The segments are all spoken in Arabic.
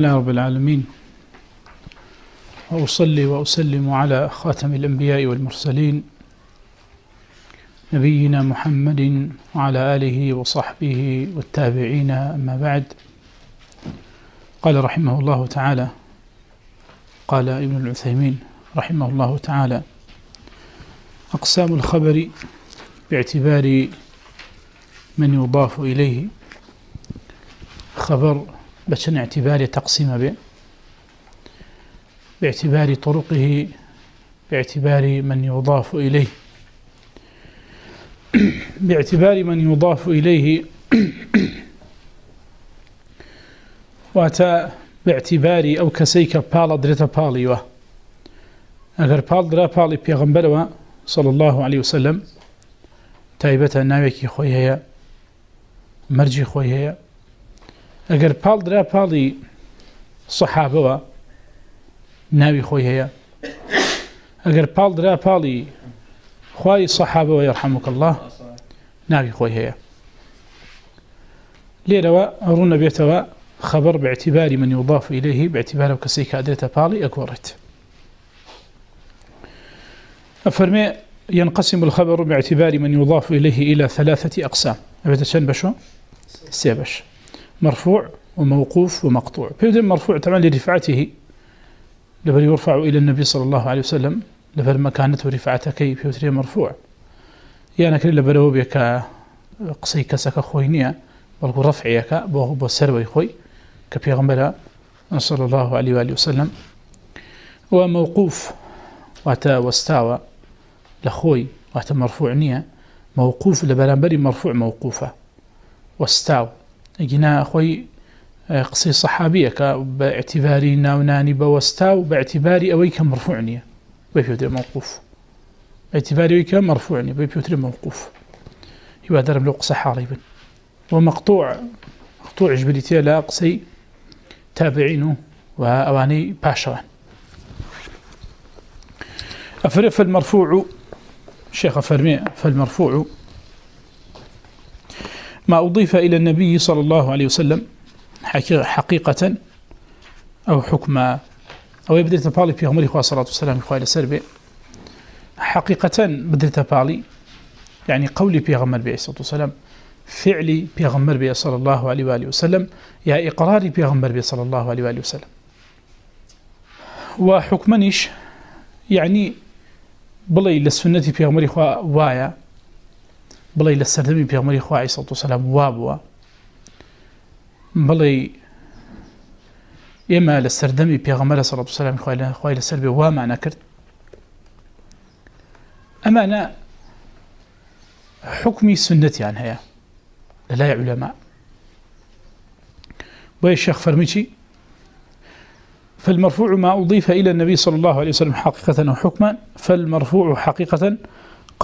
الله رب العالمين. وأصلي وأسلم على خاتم الأنبياء والمرسلين نبينا محمد وعلى آله وصحبه والتابعين أما بعد. قال رحمه الله تعالى قال ابن العثيمين رحمه الله تعالى أقسام الخبر باعتبار من يضاف إليه خبر بشن اعتبار تقسيم به باعتبار طرقه باعتبار من يضاف إليه. باعتبار من يضاف إليه. واتا باعتبار أو كسيك بالا درتا باليوه اگر پال درا بالي پیغمبر صلى الله عليه وسلم تايبتا ناوكي کی مرجي هيا. اگر پال درا پالی صحابه و ناوی خۆی هەیە. اگر پال درا پالی خوای صحابه و یارحەمک الله ناوی خۆی هەیە. لێرەوە ڕوونە بێتەوە خبر باعتبار من يضاف إليه باعتبار كسي كادرة بالي أكورت أفرمي ينقسم الخبر باعتبار من يضاف إليه إلى ثلاثة أقسام. أبدا شن بشو سيبش مرفوع وموقوف ومقطوع. فيبدأ مرفوع تمام لرفعته لبل يرفع إلى النبي صلى الله عليه وسلم لبل مكانته رفعته كي فيبدأ مرفوع. يعني كلا هو بك قصي كسك خوينيا بلقو رفعيك بوغ خوي ويخوي غمبلا صلى الله عليه وآله وسلم. وموقوف واتا واستاوى لخوي واتا مرفوع نيا. موقوف لبلنبري مرفوع موقوفة. واستاوى ئەگینا خۆی قصي صحابيه بە ئەتیباری ناوناني بەوەستا و بە ئەتیباری ئەوەی کە موقوف نییە بە پێوتێ مەوقف ئەتیباریەوەی موقوف مرفوع نیە بە پێوتری مەوقف هیوا دەرم لەو قسە حاڵی بن وە مەقتوع و و أواني باشوان فالمرفوع شيخ فرمي فالمرفوع ما أضيف إلى النبي صلى الله عليه وسلم حقيقة أو حكما أو يبدل تبالي في عمره صلى الله عليه وسلم إخوة السربي حقيقة بدل تبالي يعني قولي في بي صلى الله عليه وسلم فعلي في بي صلى الله عليه وآله وسلم يا إقراري في بي صلى الله عليه وآله وسلم. وحكمنش يعني بلي لسنة في غمر إخوة وايا بڵێ لسردمي سەردەمی خواه خواعی سە سەسلام وا بووە. بڵێ لسردمي لە صلى الله لە سەڵ سەسلام خخوای لەسەر بێ وامانە کرد. أنا حکمی سنتي عنها لە علماء علەما. الشيخ شێخ فالمرفوع ما أضيف إلى النبي صلى الله عليه وسلم حقيقة وحكما فالمرفوع حقيقة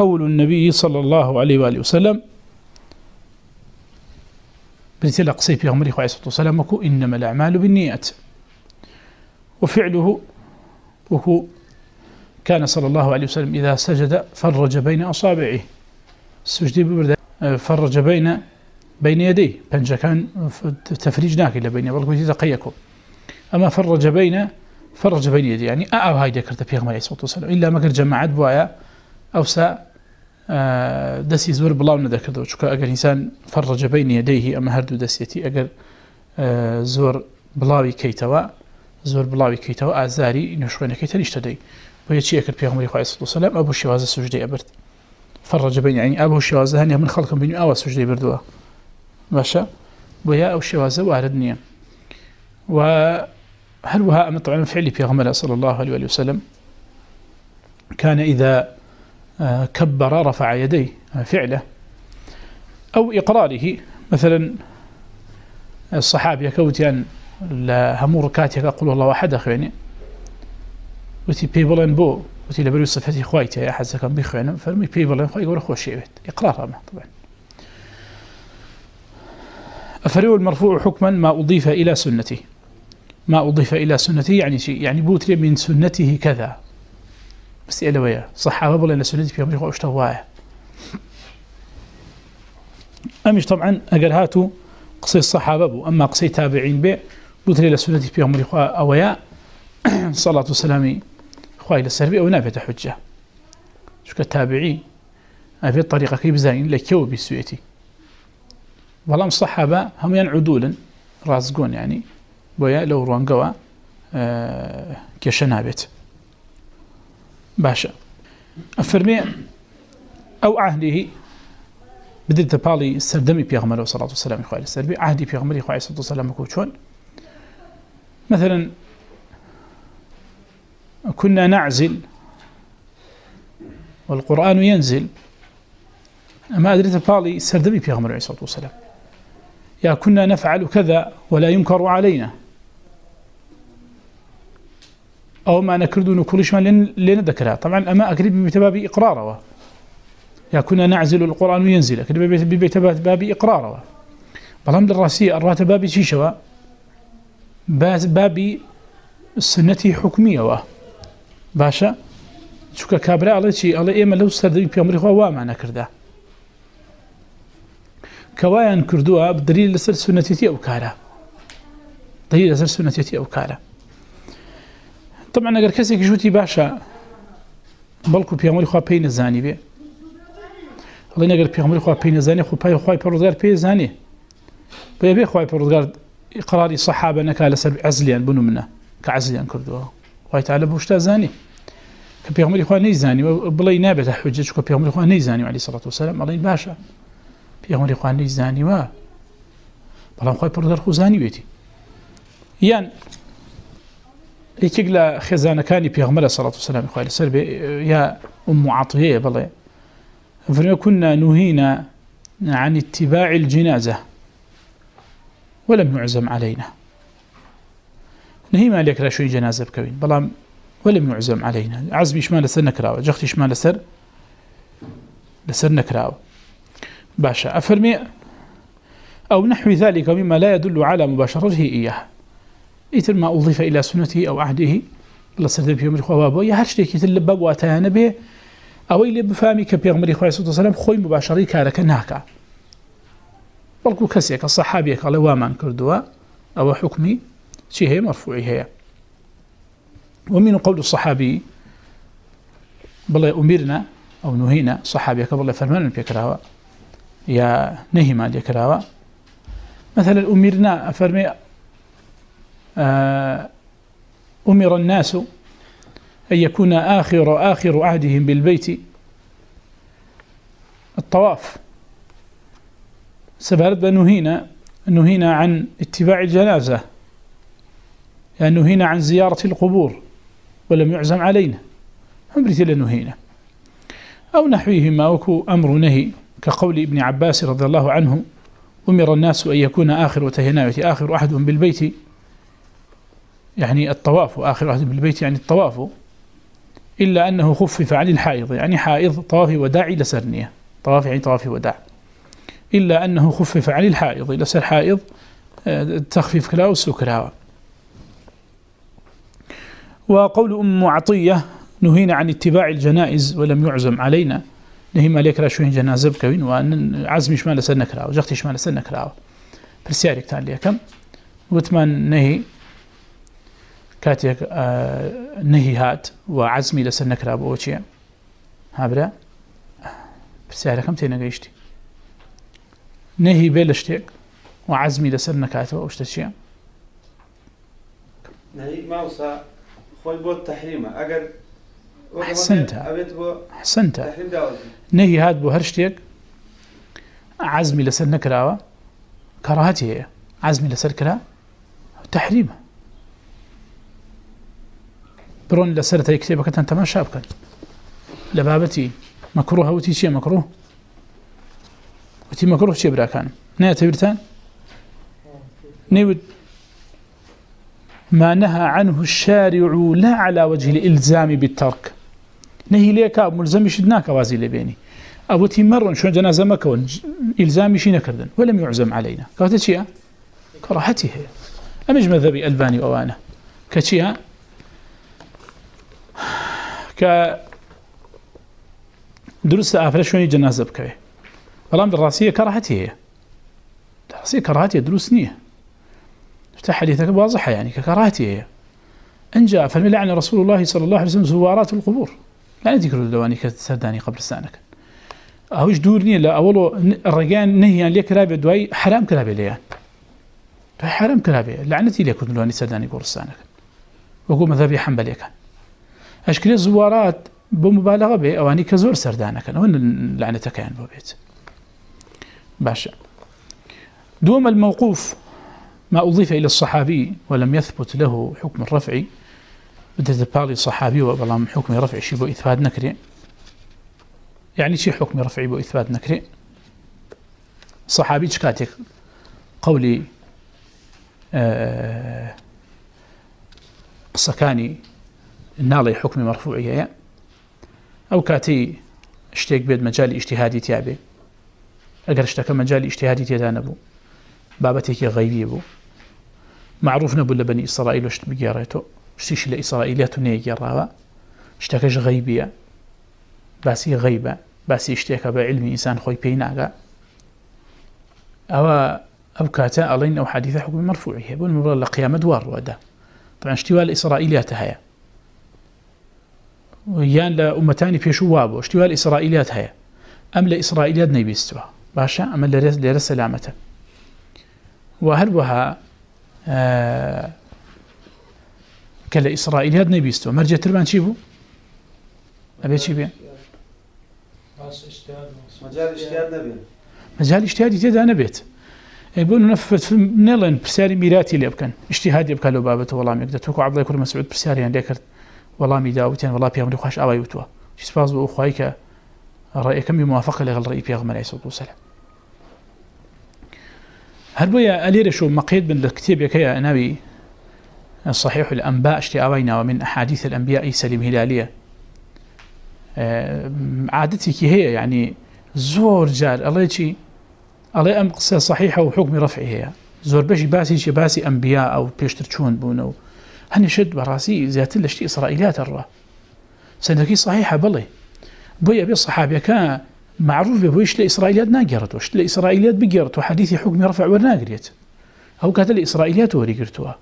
قول النبي صلى الله عليه وآله وسلم. بنت الأقصي في عمره عليه الصلاة والسلام وكو إنما الأعمال بالنيات وفعله وكو كان صلى الله عليه وسلم إذا سجد فرج بين أصابعه سجد ببرده فرج بين بين يديه بنجا كان تفريج ناكل بين يبالك ويتقيكم أما فرج بين فرج بين يديه يعني أأو هاي ذكرت في عمره عليه الصلاة والسلام إلا ما قد جمعت بوايا أو سا آه، دەستی زۆر بڵاو نەدەکردەوە. چکە ئەگەر ئینسان فەرڕەجەبەی نیەدەیهی ئەمە هەردوو دەستێتی ئەگەر آه، زۆر بڵاوی کەیتەوە زۆر بڵاوی کەیتەوە ئازاری نوشێنەکەی تەریشتەدەی بۆ یەکی ئەکرد پێغمەری خی سلام ئەبوو شێوازە سوژدەی ئەبرد. فەڕەجەبەی ئەین ئەبوو شێوازە هەنی من خەڵکم بین ئەوە سوژدەی بردووە. باشە؟ بۆ یا ئەو شێوازە وارد نییە. و هەروەها ئەمە تەعاان فعلی پێغمەرە صلى الله عليه وسلم كان إذا كبر رفع يديه فعله. أو إقراره مثلا الصحابي كوتيان يعني لهمور كاتيك أقول الله واحد أخواني وتي ان بو وتي لبرو صفاتي خوايتي يا حسا كان بيخوانا فرمي بيبلن خواي يقول أخوة شيء إقرار ما طبعا يعني. أفريو المرفوع حكما ما أضيف إلى سنته ما أضيف إلى سنته يعني شيء. يعني بوتري من سنته كذا. بس الويا صحابه بلا لسنتي فيهم يخو اشتا وايا امش طبعا أقل هاتو قصي الصحابه بو اما قصي تابعين به بوتري لسنتي فيهم يخو اويا صلاه وسلامي خويل السربي أو نافه حجه شكا تابعي في الطريقة كيف زين لكيو بسويتي والله الصحابه هم ينعدولا رازقون يعني بويا لو روانقوا آه كشنابت باشا افرمي أو عهده بدل تبالي سردمي بيغمره صلى الله عليه وسلم أخوي السربي عهدي بيغمره يخوالي صلى الله عليه وسلم كوتشون مثلا كنا نعزل والقرآن ينزل ما ادري تبالي سردمي بيغمر عليه الصلاة والسلام. يا كنا نفعل كذا ولا ينكر علينا. أو ما نكردون كلش ما لين لين طبعا أما اقرب بتباب اقراره يا كنا نعزل القرآن وينزل اقرب بتباب باب اقراره بلام الراسي الراتب باب شي شوا باب سنتي حكمية. وا باشا شوكا كبر على شي على ايما لو سردي بيامري هو معنى نكرده كوايان كردوا بدليل لسر سنتي أو كاره دليل لسر سنتي أو كاره طبعا اگر کسی کی جوتی باشه بلکو پیامبر خو پین زانی بی الله اگر پیامبر خو پین زانی خو پای خو پرودگار پی زانی. به بی خو پرودگار اقرار صحابه نکاله سر عزلیان بنو منه عزلیان کردو خو تعالی بوشتا زانی. كبيغمر إخوان نيزاني بلاي نابت حجج كبيغمر إخوان نيزاني عليه و والسلام الله باشا بيغمر إخوان نيزاني وا. بلا مخوي بردار خوزاني بیتی يعني یەکێک لە خێزانەکانی پێغمە لە سەڵات والسلام سلامی خخوای لەسەر يا أم عطية بڵێ. فرمە كنا نهينا عن اتباع الجنازة ولم يعزم علينا. نهيما لك لا شوي جنازة بكوين بلام ولم يعزم علينا. عزم إشمال لسر نكراوة جغت إشمال لسر لسر نكراوة باشا أفرمي أو نحو ذلك مما لا يدل على مباشرته إياه. مثل ما أضيف إلى سنته أو عهده الله سرد بيوم الخواب يا هرش لك يتل باب واتانا به أو إلي بفامك بيغمري خواه صلى الله عليه وسلم خوي مباشري كارك ناكا بلكو كسيك الصحابي قال وامان كردوا أو حكمي شيء مرفوعي هي. ومن قول الصحابي بل أمرنا أو نهينا صحابي كبر فرمان بيكراوا يا نهي ما ديكراوا مثلا أمرنا فرمي آه، أمر الناس أن يكون آخر آخر عهدهم بالبيت الطواف. سبب نهينا نهينا عن اتباع الجنازة يعني نهينا عن زيارة القبور ولم يعزم علينا. أمرت لنهينا أو نحويهما وكو أمر نهي. كقول ابن عباس رضي الله عنه أمر الناس أن يكون آخر وتهناوة آخر أحدهم بالبيت. يعني الطواف وآخر عهد بالبيت يعني الطواف إلا أنه خفف عن الحائض يعني حائض طواف وداعي لسرنية طواف يعني طواف وداع. إلا أنه خفف عن الحائض لسر حائض آه، تخفيف كلا والسكراوة وقول أم عطية نهينا عن اتباع الجنائز ولم يعزم علينا. نهيما لك راشوين جنازة بكوين وأن عزمي شمال سنكراوة جغتي شمال سنكراوة برسيارك تان ليكم. وتمان نهي كاتيك آه، نهي هات وعزمي لسنك راب اوتشيا هابرا؟ بسعر كم تينا قيشتي نهي بيلشتيك وعزمي لسنك هات واشتشيا نهي موسى خوي بوت تحريمه اگر حسنتها حسنتها نهي هات بو هرشتك عزمي لسنك راوا كراهتي عزمي لسنك راوا تحريمه برون لسرت يكتبك انت ما شابك لبابتي مكروه وتي شي مكروه وتي مكروه شي براكان نيت برتان نود ما نهى عنه الشارع لا على وجه الإلزام بالترك. نهي ليك ملزم شدناك وازي لبيني ابو تمر شو جنازه ما كون الزام شي نكردن ولم يعزم علينا. قالت شيء كراهته امج مذهبي الباني وأنا كشيء که درست افرشونی جنازه جەنازە بلام در راسیه کە ڕحەتی هەیە. دەڕاستی کە ڕاتێ دروست نییە. تا حديثك یعنی يعني ككراهتي هي ان جاء فلعن رسول الله صلى الله عليه وسلم زوارات القبور. لا ذكر الدواني كسرداني قبرستانك اوش دورني لا اولو رگان نهي لیه کرابی دوائی حرام کرابی ليان حرام کرابی لعنتي لك الدواني سردانی قبرستانك وقوم مذهبي حنبلي كان اشكال زوارات بمبالغه به اواني كزور سردانه كان وين لعنتك يعني بوبيت باشا دوم الموقوف ما أضيف إلى الصحابي ولم يثبت له حكم الرفع. بدت بالي صحابي وبلام حكم رفع شيء بو إثبات نكري. يعني شي حكم رفعي بو إثبات نكري؟ صحابي شكاتك قولي ااا قصة ناڵی حکمی مەرفوعی هەیە ئەو کاتی شتێک بێت مەجای ئیشتیهادی تیاابێ ئەگەر شتەکە مەجای ئیشتیهادی تێدا نەبوو بابەتێکی غەیبی بوو معروف نەبوو لە بنی ئیسرائیل شت بگێڕێتەوە شتیش لە ئیسرائیلات و نەیەگەڕاوە شتەکەش غەیبیە باسی غەیبە باسی شتێکە بە علمی ئینسان خۆی پێی ناگە ئەوە ئەو کاتە ئەڵین ئەو حادیثە حکومی مەرفوعی هەیە بوون مڕە لە قیامەت لە هەیە یان لە ئومەتانی پێش وا بۆ شتیوال ئیسرائیلات هەیە. ئەم لە ئیسرائیلات نەیبیستوە باشە ئەمە لەرێز لێرە سەلامەتە. و هەروەها کە لە ئیسرائیلات نەیبیستوە مەرجێتربان چی بوو؟ ئەبێ چی بێ؟ مەجای شتیادی تێدا نەبێت. بۆ نەڵێن پرسیاری میراتی لێ بکەن. شتیهادی بکە لە بابەتە وەڵامێک دە. تۆکو عبڵی کوور مسعود پرسیاریان لێ کرد. وەڵامی داوتیان وڵا پێمەری خوۆش ئاوای وتوە چی سپاس بۆ خی کە ڕێەکەمی موافقە لەگەڵ ڕێی پێغمەری سە وسلە هەر بۆیە ئەلێرە شو مەقید بن لە کتێبێکەیە ناوی صحيح الأنباء اشتي أوينا ومن أحاديث الأنبياء سليم هلالية. آه، عادتي كي هي يعني زور جار. الله يجي الله يأم قصة صحيحة وحكم رفعها زور بشي باسي شي باسي أنبياء أو بيشترشون بونو. هنشد براسي ذات لشتي إسرائيليات الرا. سندكي صحيحة بلي. بويا بي الصحابة كان معروف بويش لإسرائيليات ناقرت وش لإسرائيليات بقرت وحديثي حكم رفع ورناقريت أو كانت الإسرائيليات وري قرتوها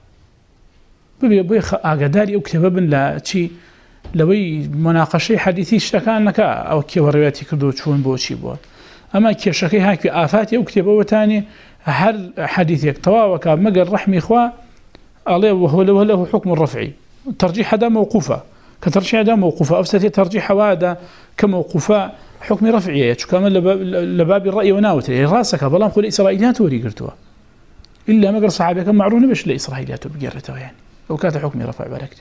بويا بويا أكتب ابن لا تشي لوي مناقشة حديثي اشتكانك أو كي ورياتي كدو تشون بوشي بو. أما كي شكي هاكي آفاتي ثاني هل حديثيك تواوكا مقر رحمي إخوة عليه وهو له, حكم الرفعي. ترجيح هذا موقوفة. كترجيح هذا موقوفة. أفسد ترجيح هذا كموقوفة حكم رفعية كما لباب الرأي وناوت. يعني راسك. بلا نقول إسرائيليات وري قرتوا إلا ما مقر صحابك معرون باش لإسرائيليات بقرتها يعني. أو كانت حكم رفع بالك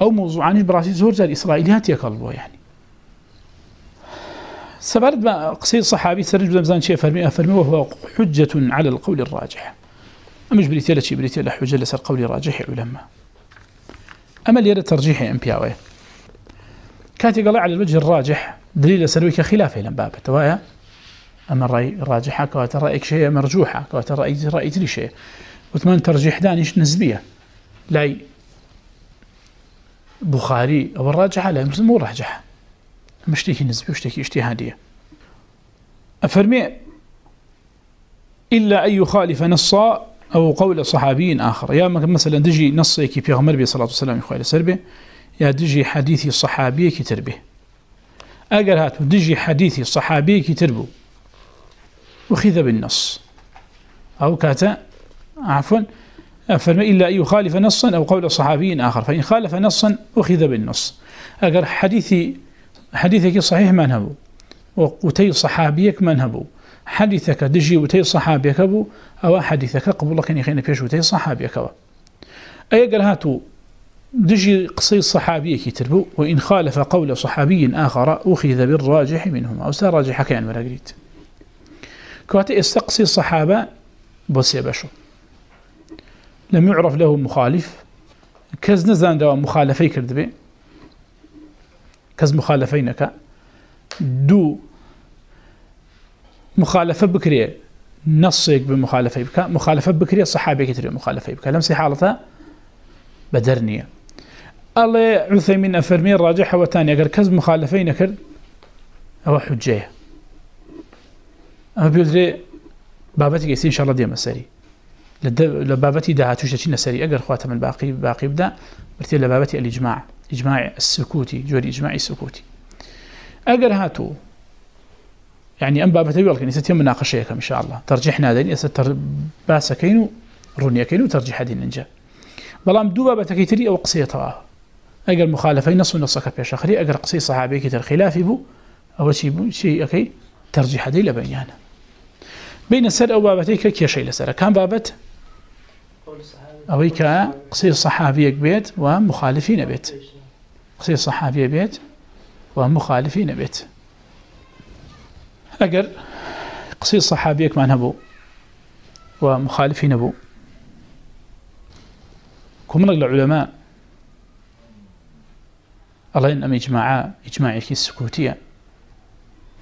أو موضوع عن براسي زور زال يا قلبه يعني. سبرد ما قصير صحابي سرج بزمزان شيء فرمي أفرمي وهو حجة على القول الراجح. أما امش بريتيا لشي لا حجة لسر قولي راجح علماء. أما اللي الترجيح إم بي أو كاتي قال على الوجه الراجح دليل سلوك خلافه لم باب توايا؟ أما الرأي الراجحة كواتا رايك شيء مرجوحه كواتا رايك رايك لي شيء. وثمان ترجيح دانيش نسبية؟ لاي بخاري أو الراجحة لا مسلم أما مشتكي نسبي واشتكي اجتهادية. أفرمي إلا أن يخالف نصا أو قول صحابي آخر. يا مثلا دجي نصيك في غمر بي صلى الله عليه وسلم إخوة سربي يا دجي حديثي صحابي كتربه أقل هاتو دجي حديثي صحابي كتربه وخذ بالنص. أو كاتا عفوا فرمى إلا أن يخالف نصا أو قول صحابي آخر. فإن خالف نصا أخذ بالنص. أقل حديثي حديثك صحيح ما نهبو وقتي صحابيك ما نهبو حديثك دجي وتي صحابيك أبو أو حديثك قبولك إني خينا بيش وتي صحابيك أبو. أي قال هاتو دجي قصي صحابيك تربو وإن خالف قول صحابي آخر أخذ بالراجح منهما أو سراجح كان قريت. كواتي استقصي الصحابة بس باشو لم يعرف له مخالف. كز نزان دوا مخالفي كردبي. كز مخالفينك. دو مخالفة بكري نصك بمخالفة بك مخالفة بكري صحابه كثير مخالفة بك لمسي حالته بدرنيه الله عثيمين أفرمي راجحه وثانيه غير كز مخالفين كر أو حجية. أبي أدري بابتي إن شاء الله ديما سري. لبابتي دهاتوش شيء نسري أقر خواتم باقي باقي بدا برتي لبابتي الإجماع. إجماع السكوتي جوري إجماع السكوتي. أقر هاتو. يعني ام بابته يلقين يستي مناقشهك ان شاء الله. ترجيحنا دين يستر باسكين رونيكين ترجح دين نجا بلام دو بابته تري أو قصيته أجل مخالفين نص ونص يا شخري أجل قصي صحابي تر خلاف بو أو شيء شيء أكي ترجح دين لبيانه بين السر أو بابتك كي شيء لسر كان بابت؟ أويك قصي صحابيك بيت ومخالفين بيت. قصي صحابية بيت ومخالفين بيت. اگر قصير صحابيك مع نبو ومخالفين نبو كومن العلماء؟ الله ينم إجماعا إجماعي السكوتية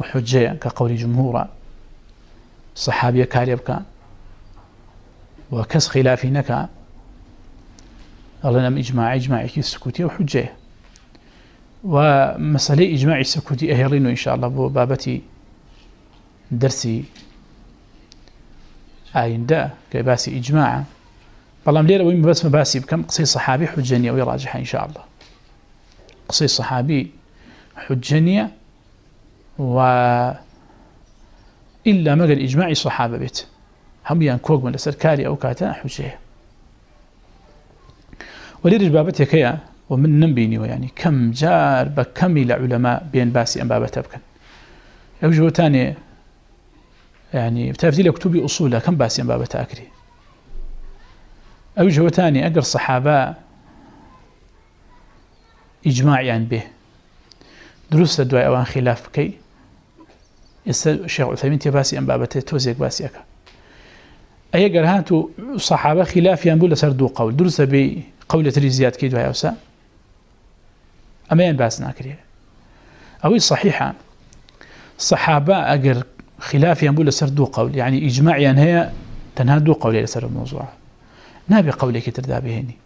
وحجية كقول جمهورا. صحابية كاريبكا وكس خلافينك الله ينم إجماع إجماعي السكوتية وحجية. ومسألة إجماع السكوتية أهيرين إن شاء الله بابتي دەرسی ئایندە کە باسی ئیجماع. بەڵام لێرەوەی بەسمە باسی بكم قصي صحابي حجنية ئەوی إن شاء الله قصي صحابي حجنية و إلا مەگەر ئیجماعی بيت هم هەمویان کۆکمە لەسەر کاری أو کاتە حجيه ولێرش بابەتێکەیە كيا ومن نمبینیەوە ینی كم جار بە کەمی بين باسي بێن باسی ئەم بابەتە بکەن. ئەو يعني تفذيل كتب أصولها كم باسين بابا تأكري أو جهو تاني أقر صحابة إجماعيا به. دروس الدواء أوان خلاف كي؟ يستد الشيخ عثمان تباسي أن بابا تتوزيك باسيك أي قرهاتو صحابة خلاف ينبول سردو قول دروس بي قولة ريزيات كي دواء أوسا أما ينباسنا كريه أو صحيحة صحابة أقر خلاف نقول لسر دو قول. يعني إجماعيا هي تنها دو قول لسر الموضوع. نابي قولك تردابي هيني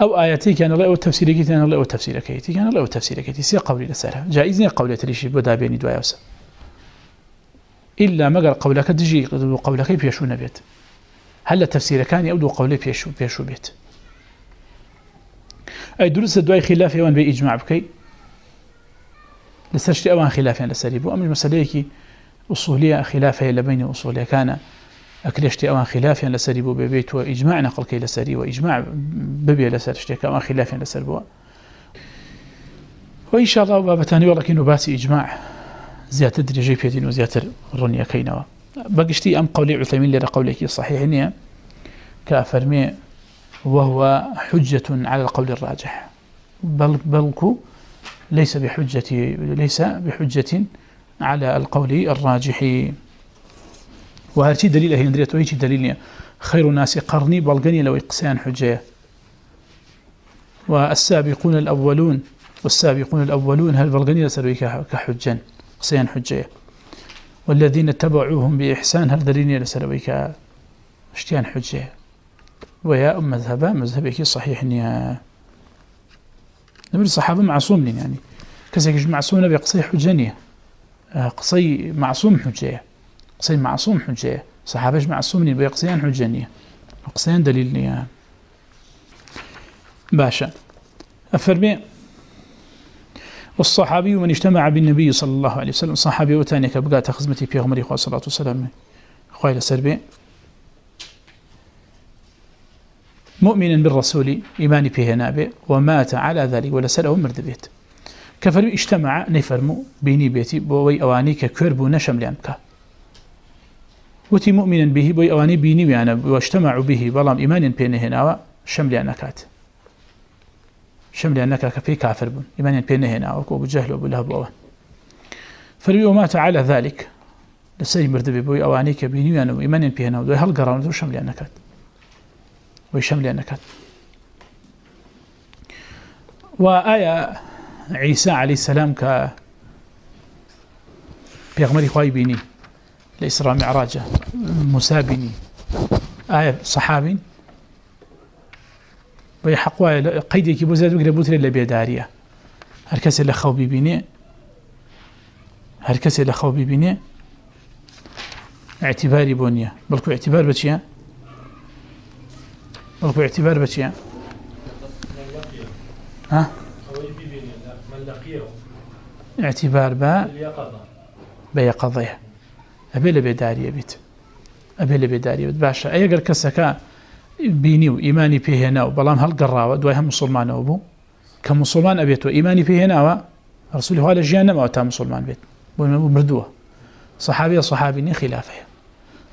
أو آياتي كان الله تفسيرك اياتيك الله لا أو الله وتفسيرك سي قولي لسرها. جائزين قولي تريشي بدا بيني دو وسر إلا مقر قولك تجي قولك بيشو نبيت. هل التفسير كان يبدو قولي بيشو, بيشو بيت. أي درس دو خلاف وان بإجماع بكي. لسرشي أوان خلافين لسريبو أما مسليكي أصولية خلافية لبين أصولية. كان أكلشتي أوان خلافيا لسريبو ببيت وإجماع نقل كي لسري وإجماع ببي لسرشتي كأوان خلافيا لسربو وإن شاء الله بابتاني والله كينو باسي إجماع زيادة درجي بيدين وزيادة الرنية كينوا بقشتي أم قولي عثمين لرا قوليك صحيح إنيا كأفرمي وهو حجة على القول الراجح. بل بلكو ليس بحجة ليس بحجة على القول الراجح. وهذا دليل هي اندريت وهي دليل خير الناس قرني بلغني لو إقسان حجة. والسابقون الاولون والسابقون الأولون هل بلغني سرك كحجا قسان حجة. والذين تبعوهم بإحسان هل دليل لسرك اشتيان حجة. ويا أم مذهبا مذهبك صحيح نيا. نبي الصحابة معصوم لين يعني. كذلك جمع معصوم نبي قصي حجانية. آه، قصي معصوم حجية قصي معصوم حجية صحابة جمع معصوم لين بيقصيان حجانية. قصيان دليل لين باشا. أفرمي. والصحابي من اجتمع بالنبي صلى الله عليه وسلم. صحابي وتاني كبقات خزمتي بيغمري خواه صلى الله عليه وسلم خواه لسربي مؤمنا بالرسول إيمان به نابي ومات على ذلك ولسأله مرد بيت. كفر اجتمع نفرمو بيني بيتي بوي أوانيك ككرب نشم لأنك وتي مؤمنا به بوي أواني بيني ويانا واجتمع به بلام إيمان بيني هنا شم أنكات شم أنك كفي كافر بون. إيمان بيني هنا وكو جهل وبو لهب وأوان فروي ومات على ذلك. لسأله مرد بوي أوانيك بيني ويانا وإيمان بيني هنا هل قرامته شم أنكات ويشمل نكات وآية عيسى عليه السلام ك بيغمري خواي بيني لإسراء معراجة موسى بيني. آية صحابي. ويحقوا قيدي كي بوزاد وقربوت لله بيداريا هركس اللي خو بيبيني هركس اللي خو بيبيني اعتباري بنية بلكو اعتبار بشيء؟ أو اعتبار بشيء ها اعتبار با بيقضيها أبي لبدارية بيت أبي لبدارية بيت باشا أي قل كسكا بيني إيماني فيه هنا وبلام هل قراوة دوائها مسلمان أبو كمسلمان أبيت وإيماني فيه هنا رسوله على جيانا ما تام مسلمان بيت بو بردوه صحابي صحابي خلافه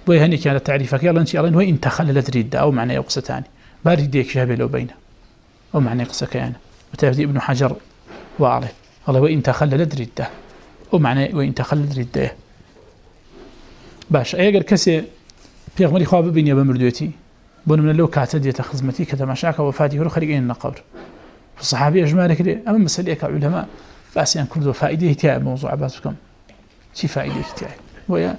بو هني كانت تعريفك يلا انت يلا انت خللت ريد أو معنى يقصد ثاني باري ديك شابه لو بينه. ومعنى قصك يعني وتفدي ابن حجر وعلي الله وإن تخلل رده ومعنى وإن تخلل رده باش اگر كسي پیغمبر خواب بینی بمردوتي مردویتی بون من لو كاتد دیت خدمتی وفاتي مشاکه وفاتی رو خرج الصحابي اجمالك لي أما مساليك علماء بس أن كل فائدة تاع موضوع باسكم. شي فائدة تاع ويا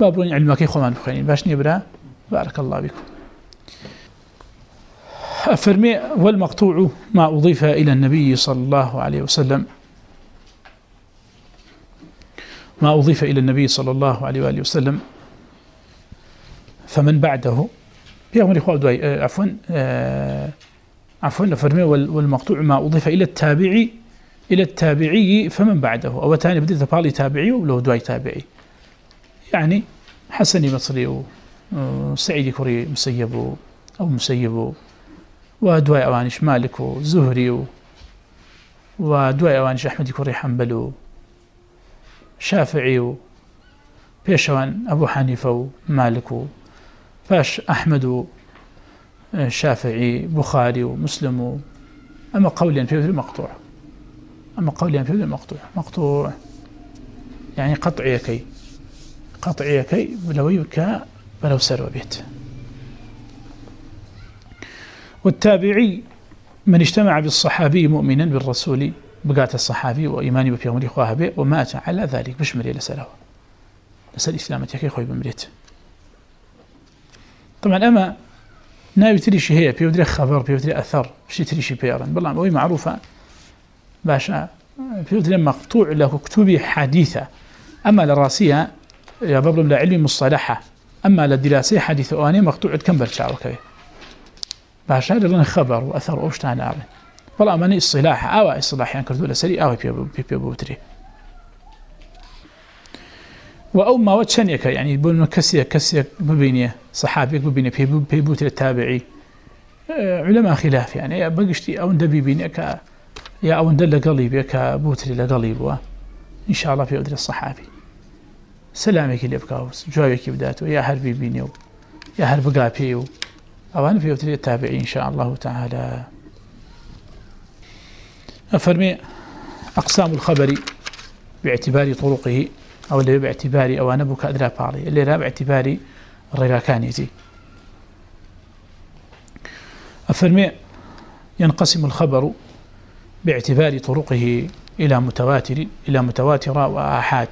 بابون علمك يخوان بخيرين. باش نبره بارك الله بكم. فرمي والمقطوع ما أضيف إلى النبي صلى الله عليه وسلم. ما أضيف إلى النبي صلى الله عليه وآله وسلم. فمن بعده بيغمر إخوة دواي آه، عفوا آه، عفوا فرمي والمقطوع ما أضيف إلى التابعي إلى التابعي فمن بعده. أو تاني بديت بالي تابعي ولو دواي تابعي. يعني حسني مصري وسعيد آه، كوري مسيب أو مسيب و دوای ئەوانش مالک و اوانش و و دوای ئەوانش ئەحمەدی ابو حنيفة و شافعی و شافعي بخاري حەنیفە و مالک و پاش ئەحمد و شافعی بخاری و مسلم و ئەمە قولیان پێ مەقتوع ئەمە قولیان پێ مەقتوع مەقتوع يعني قطعيكي قطعيكي بلوي كا بلو سر بيت والتابعي من اجتمع بالصحابي مؤمنا بالرسول بقات الصحابي وإيماني بفي عمري خواهبه ومات على ذلك. مش مريا لسأله لسأل إسلامتي كي خوي بمريت. طبعا أما ناوي تريشي هي بيودري خبر بيودري أثر شي تريشي بيران بالله وهي معروفة. باشا بيودري مقطوع له كتب حديثة. أما لراسية يا بابلم لعلم مصطلحة. أما لدراسية حديثة وأنا مقطوع كم برشاوة كبير باشا لنا خبر واثر اوش تاع نار والله ماني الصلاح أو الصلاح يعني كردو لسري أو يعني بي بي بي بي ما بي بي بي بي بي بي بي بي بي بي بي علماء خلاف يعني بقشتي أو ندبي بينك يا أو ندل قلب يا بوتري لقلبي إن شاء الله في أدري الصحابي. سلامك اللي بكاوس جوابك بداته يا حربي بينيو يا حرب قابيو اوان في وتر التابعين ان شاء الله تعالى أفرمي اقسام الخبر باعتبار طرقه أو اللي باعتبار أو أنا بك ادرا باري اللي لا باعتبار الركانيتي أفرمي ينقسم الخبر باعتبار طرقه إلى متواتر إلى متواتر واحاد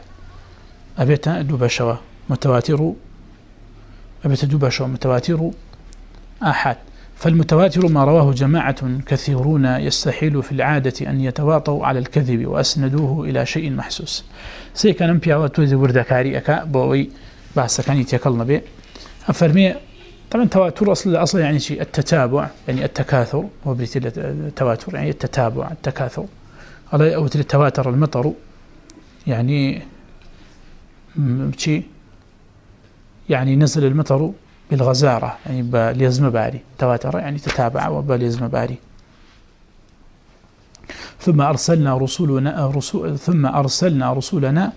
ابيت دوبشوا متواتر ابيت دوبشوا متواتر أحد. فالمتواتر ما رواه جماعة كثيرون يستحيل في العادة أن يتواطوا على الكذب وأسندوه إلى شيء محسوس. سيكا نمبيا وتوزي وردكاري أكا بوي بحثا كان يتيقلنا أفرمي طبعا تواتر أصل الأصل يعني شيء التتابع يعني التكاثر هو التواتر يعني التتابع التكاثر. على أو التواتر المطر يعني شيء يعني نزل المطر بالغزارة يعني باليزمباري تواتر يعني تتابع وباليزمباري ثم أرسلنا رسولنا رسول ثم أرسلنا رسولنا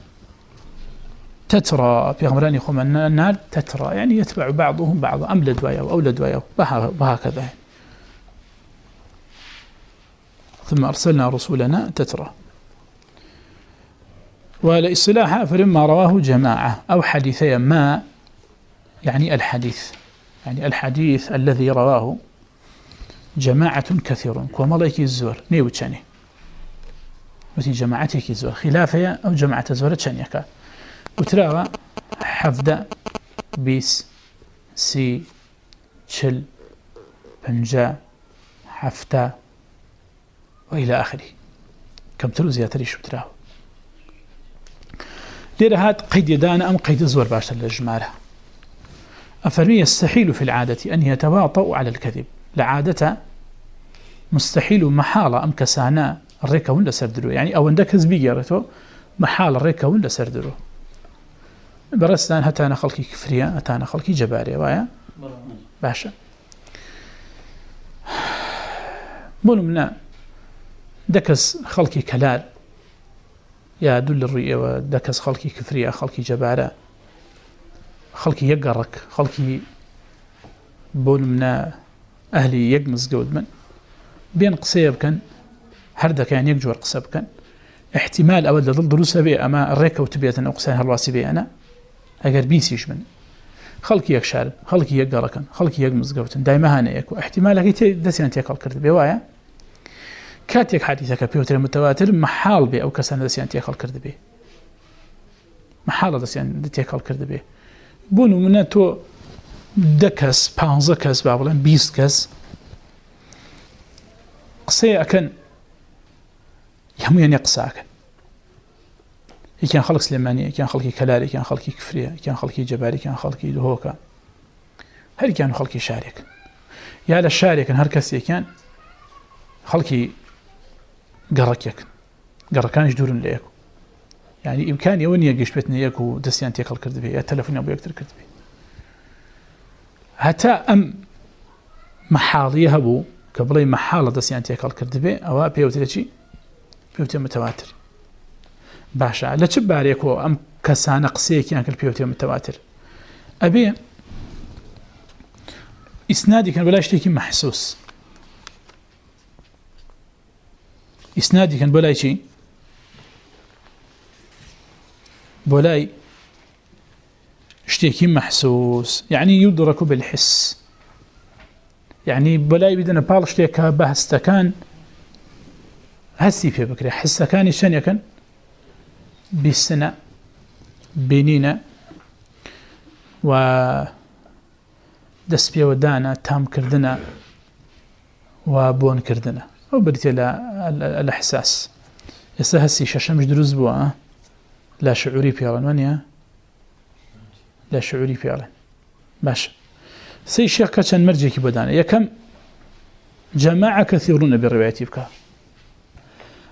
تترى. بيغمراني خمان النار تترى. يعني يتبع بعضهم بعضا. أملد وياو أولد وياو وهكذا يعني. ثم أرسلنا رسولنا تترى. والإصلاح فلما رواه جماعة أو حديثي ما يعني الحديث يعني الحديث الذي رواه جماعة كثيرون كما الله الزور نيو تشاني. وتي جماعته الزور خلافية أو جماعة الزور تشانيك وتراوى حفدة بيس سي شل بنجا حفتة وإلى آخره. كم تلو زيادة ليش وتراوى ليرهات قيد يدانا أم قيد الزور باشتر لجمالها أفلم يستحيل في العادة أن يتواطؤوا على الكذب. لعادة مستحيل محالة أم كسانا الركون لسردرو يعني أو عندك هزبي جارتو الريكا الركون لسردرو برستان هتانا خلقي كفريا هتانا خلقي جباريا بايا باشا. بون منا دكس خلقي كلال. يا دل الرئي ودكس خلقي كفريا خلقي جباريا خلقي يقرك خلقي بون من أهلي يقمز قود من. بين قصيب كان هردا كان يقجور قصيب كان احتمال أود لضل دروس بي أما الريكة وتبيتا أقصيها الواسي بي أنا. أقر بيسيش من. خلقي يقشار خلقي يقرك خلقي يقمز قود من دايما هانا يكو احتمالك دسين انتيك القرد بي وايا كاتيك حديثك بيوتر متواتر محال بي أو كسان دسين انتيك القرد بي محال دسين انتيك القرد بي, بي. بونو من تو دكس بانزكس بابلن بيستكس قصي اكن يهم يعني قصاك يكن خلق سليماني يكن خلق كلالي يكن خلق كفريه يكن خلق جبالي يكن خلق دهوكا هل كان خلق شارك يا له شارك هر كس كان خلق قركك قركانش دورن ليكو يعني امكان يوم نيا قش يكو دسيان تيكل كرد بي التلفون ابو يكتر كرد بي هتا ام محال هبو قبل محاله دسيان تيكل كرد بي أو بيوتي بيوتي متواتر. باشا. لا تشباريكو ام كسان قسيك يعني البيوتي متواتر؟ ابي اسنادي كان بلا شيء محسوس. اسنادي كان بلا شيء بولاي. اشتيكي محسوس. يعني يدرك بالحس. يعني بولاي بدنا بالشتيك بهستكان هسي في بكري. حسكان شن يكن؟ بسنا بنينا. و دسبي ودانا تام كردنا. وبون كردنا. وبرتي الاحساس يسهسي ششمش دروز بوا لا شعوري فعلا وانيا لا شعوري بيالا ماشي. سي شيخ كتن مرجي كي بدانا. يا كم؟ جماعة كثيرون بالرواية بك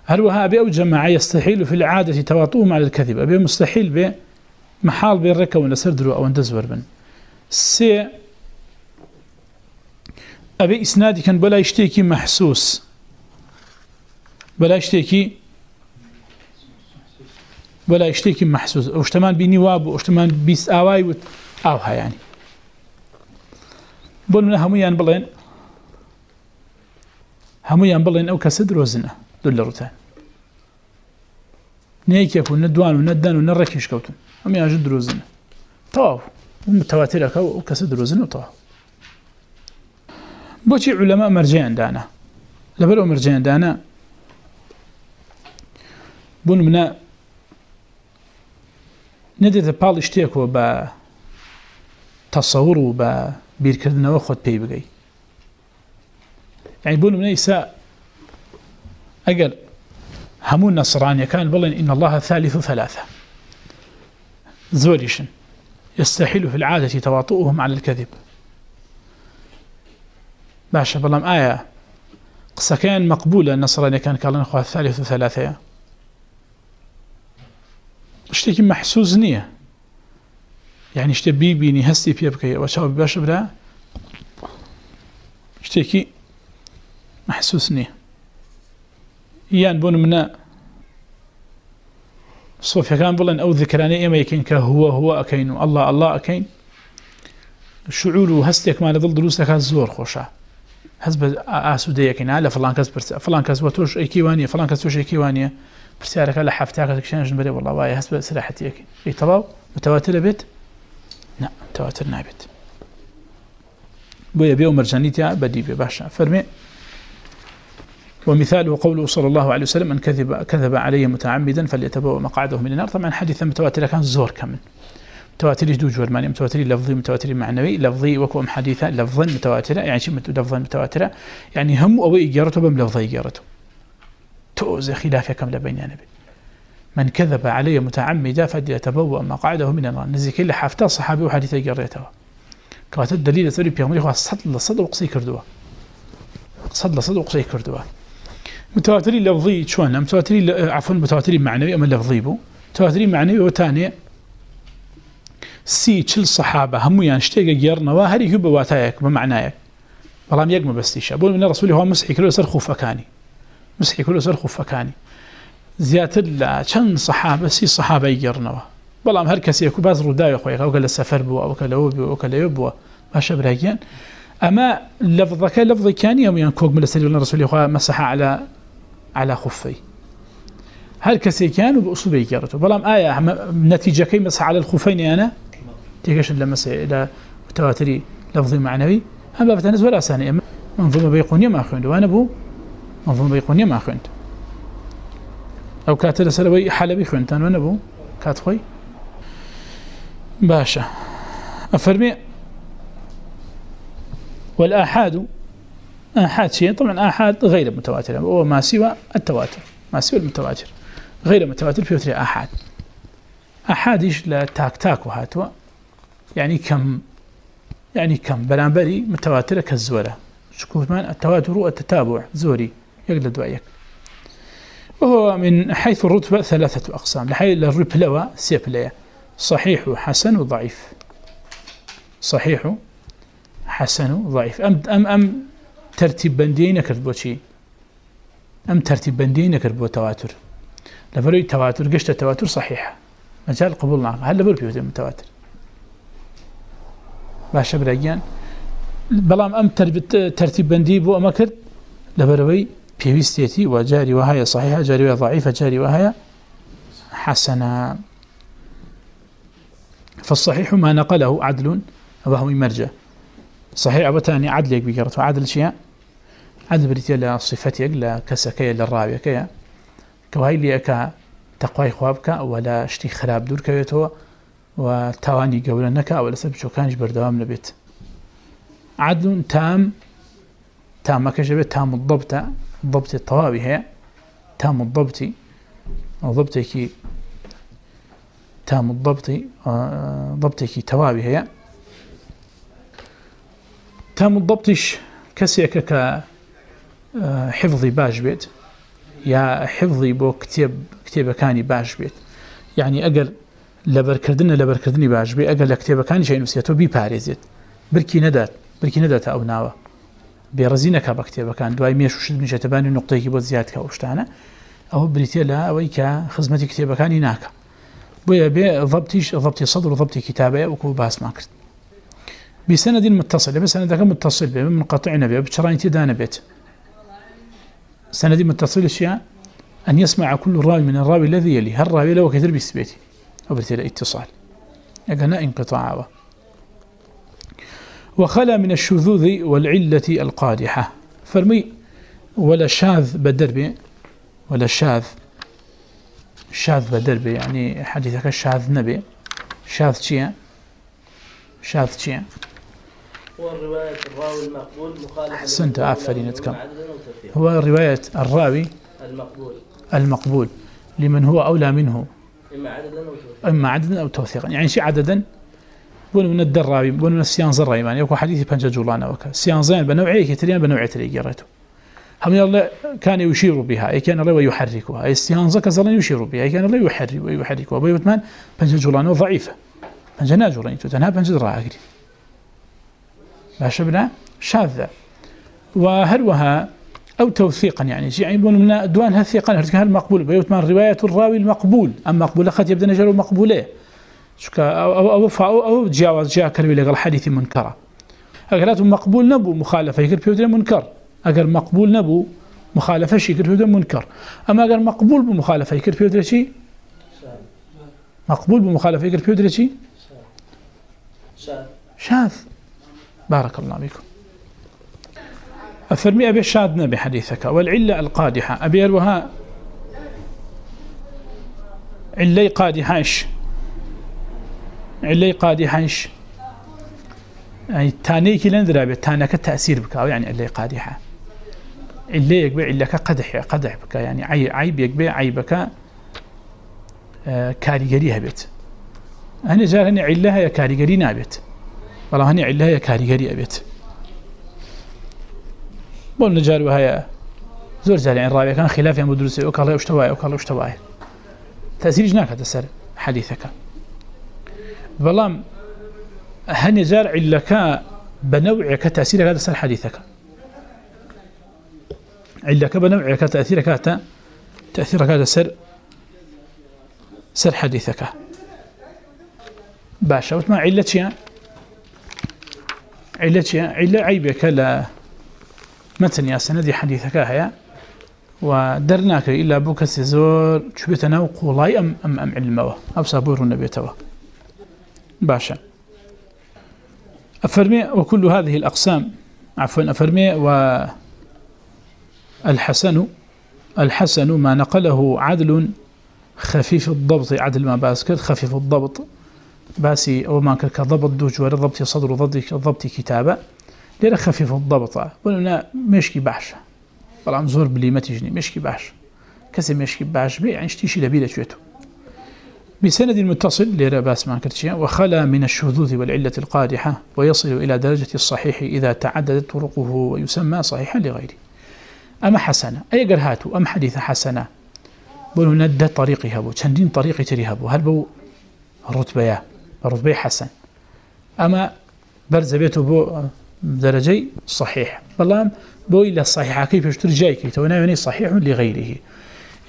هل وهابي أو جماعة يستحيل في العادة تواطؤهم على الكذب؟ أبي مستحيل بمحال بي بيرك ونسر أو اندزور بن سي أبي إسنادي كان بلا يشتيكي محسوس. بلا يشتيكي ولا يشتكي محسوس. واشتمان بيني واب اشتمان بي آواي وت آوها يعني بون من هميان بلين هميان بلين أو كسد روزنا دول روتان نيك يكون ندوان وندان ونركش كوتن هم جد روزنا طاو متواتر أو كسد روزنا طاو بوشي علماء مرجعين دانا؟ لبلو مرجعين دانا بون منه ندێتە پاڵی شتێکەوە با تەسەور و بە بیرکردنەوە خۆت پێی يعني یعنی من منە أقل همون هەموو كان بڵێن إن الله ثالث ثلاثة زوليشن يستحيل في العادة تواطؤهم على الكذب. باشا بلام آية قصة كان مقبولة النصرانية كان كالنخوة ثالث ثلاثة شتێکی مەحسوس نییە. یعنی شتە بیبینی هەستی پێ بکەیەوە چاو باشە برا شتێکی مەحسوس نییە. یان بۆن منە سۆفەکان بڵێن ئەو ذکرانی ئێمە یەکەین کە هوە هوە ئەەکەین و الله الله ئەەکەین شعور و هەستێکمان لە دڵ دروستەکە زۆر خۆشە. هەست بە ئاسوودەیەکەینا لە فلان کەس پرسە فلان کەس بە تۆش ئەیکیوانە فلان کەس تۆش ێکیوانە پرسیارەکە لە حفتاکەێک شێنژن بێ وڵا وایە هەست بە سراحەتیەکی ڕیتەواو متەواتر لەبێت تەواتر نابێت بۆیە بێ و مەرجانیتیا آه، بەدی بێ باشە فەرمێ ومثاله قوله صلى الله عليه وسلم من كذب, كذب عليه متعمدا فليتبوأ مقعده من النار. طبعا حديثا متواتر كان زور كمان متواتر دو جور معنى متواتر لفظي متواتر معنوي. لفظي وكم حديثا لفظا متواترة يعني شيء لفظا متواترة. يعني هم أو يجرته بم لفظي يجرته توزي خلافة كم لبينيان بي. من كذب علي متعمدا فليتبوأ مقعده من النار. نزيكي حافتا صحابي وحديثي قريتها كاتت الدليل تري بيامري خو صد لصد وقصي كردوا. صد لصد وقصي كردوا. متواتري لفظي شوانا متواتري آه، عفوا متواتري معنوي اما لفظي بو؟ متواتري معنوي وتاني سي تشل صحابة همو يعني اشتي قيرنا وهري هو بواتايك بمعنايك. والله يقم بس بول من الرسول هو مسحي كله يسر خوف اكاني مسحي كل زر خفكاني زيادة لا كان صحابة سي صحابة يقرنوا بلام هر هركس يكو باز رداي أخوي أو قال السفر بو أو كلا يوب أو كلا يوب ما شبرايان اما لفظك لفظ كان يوم ينكوك من السنة الرسول أخوي مسح على على خفي هل كسي كان باسلوب بلا بلام إيه نتيجه كي مسح على الخفين أنا تيجش لما إلى تواتري لفظي معنوي هم بابتنز ولا ثانية منظومه بيقونيه ما اخوين وأنا بو مفهوم خۆ نیێما خوێنند أو كاتل سلوي حالة خوێنتان وە نەبوو کات خۆی؟ باشا أفرمي والآحاد آحاد شيء طبعا آحاد غير متواتر هو ما سوى التواتر ما سوى المتواتر غير متواتر في وثري آحاد. آحاد إيش لا تاك تاك وهاتوا يعني كم يعني كم بلانبري متواترة كالزورة شكوث من التواتر والتتابع زوري يقلد وياك وهو من حيث الرتبة ثلاثة أقسام. لحيث الريبلوا سيبلية صحيح حسن وضعيف. صحيح حسن وضعيف. أم, أم, أم ترتيب بندين كربوتشي أم ترتيب بندين كربو تواتر؟ لفروي تواتر قشت تواتر صحيحة مجال قبول نعم. هل لفروي بيوتم تواتر؟ باشا برايان بلام أم ترتيب بندي بو أما كرد لفروي بيوستيتي وجاري جاری صحيحة جاري جاریوە ضعیفە جاری حسنا فالصحيح ما نقله عدل وهو مرجع صحيح أبتاني عدل يكبيرت وعدل شيء؟ عدل بريتيا لا لا كسكي لا رابيك يا كوهي أكا تقوي خوابك ولا اشتي خراب دور كويتو وتواني قولنك ولا سبب شو كانش بردوام لبيت عدل تام تام كجبت تام الضبطه ضبط هي تام الضبط ضبطك تام الضبط ضبطك توابها تام الضبطش كسيك ك حفظي باش بيت يا حفظي بو كتب كتب كاني باش بيت يعني أقل لبر كردن لبر كردني باش بي أقل كتاب كاني شيء نسيته بي باريزيت بركي ندات بركي ندات أو ناوه۔ بێڕزینەکە بە کتێبەکان دوای مێشوشت نیشێتەبانی نقطەیەکی بۆ زیادکە شتانە ئەوە بریتە لە ئەوەی کە خزمەتی کتێبەکانی ناکە. بۆیە بێ ضبتیش ضبتی صدر و ضبتی کتابەیە وەکو باسمان کرد. بسند متصل بس سندك متصل به من قطعنا به بشراين تدان بيت سند متصل الشيء أن يسمع كل راوي من الراوي الذي يلي هالراوي لو كثير بيسبيتي أو بثير اتصال أقنا انقطاع وخلا من الشذوذ والعلة القادحة. فرمي ولا شاذ بدربي ولا شاذ شاذ بدربي يعني حديثك الشاذ نبي. شاذ شيء؟ شاذ شيء. هو الرواية الراوي المقبول أحسنت هو رواية الراوي المقبول. المقبول لمن هو أولى منه. إما عددا أو توثيقا. إما عددا أو توثيقا. يعني شيء عددا؟ بون من الدراوي بون من السيانزر يعني يكو حديث بنجا جولانا وكا سيانزين بنوعي كتريان بنوعي تري قريتو هم يلا كان يشير بها أي كان الله يحركها أي السيانزا كزلا يشير بها أي كان الله يحري ويحرك أبو بيوتمان بنجا جولانا ضعيفة. بنجا ناجولين تنها بنجا دراغري باشبنا شاذة. وهروها أو توثيقا يعني. يعني يبون من ادوانها ثقه هذا هل مقبول بيوتمان رواية الراوي المقبول. ام مقبولة قد يبدأ نجر مقبوله أو أو أو أو جاوز جا كروي لغ الحديث منكرة. اقلات مقبول نبو مخالفة يكر بيود منكر. اگر مقبول نبو مخالفة شي يكر بيود منكر. أما اگر مقبول بمخالفه يكر بيود شيء؟ مقبول بمخالفه يكر بيود شيء؟ شاذ. شاذ بارك الله فيكم. أفرمي أبي شادنا بحديثك والعلة القادحة. أبي أروها علي قادحة إيش؟ علی قادی هنش يعني تاني كيلن درابه تانك تأثير بك يعني علی قادی ها علی يقبع لك علك قدح قدح بك يعني عي عيب يقبع عيبك آه، كاريغري هبت. أنا جار علها يا كاريغري نابت. والله هني علها يا كاريغري ابيت بون نجار وهي زور زال يعني رابع كان خلاف يا مدرسي وكالله اشتواي وكالله اشتواي تاثير جناك هذا السر حديثك. بلام هني زرع لك بنوعك تاثير هذا السر حديثك علك بنوعك تاثيرك هذا تاثيرك هذا سر سر حديثك باشا وتما علتيا علتيا عله عيبك لا متن يا سندي حديثك هيا ودرناك الا بوكس زور شبتنا وقولاي ام ام ام علموا أو صبور النبي توه باشا. أفرمي وكل هذه الأقسام عفوا أفرمي والحسن الحسن ما نقله عدل خفيف الضبط عدل ما باسكت خفيف الضبط باسي أو ما كضبط دوج ولا ضبط صدر ضبط, كتابة لأنه خفيف الضبط. ولنا مشكي باشا. بلعم زور بليمة تجني مشكي باشا. كسي مشكي باشا بي يعني لبيلة شويته بسند متصل لرا باس ما كرتشيا وخلا من الشذوذ والعلة القادحة ويصل إلى درجة الصحيح إذا تعددت طرقه ويسمى صحيحا لغيره. أما حسنة؟ أي قرهات أم حديث حسنة؟ بل ند طريقها بو تندين طريقي تريها بو هل بو رتبة رتبة حسن. أما برز بيته بو درجي صحيح. بلام بو إلا الصحيحة كيف يشتر جاي كي تونا يعني صحيح لغيره.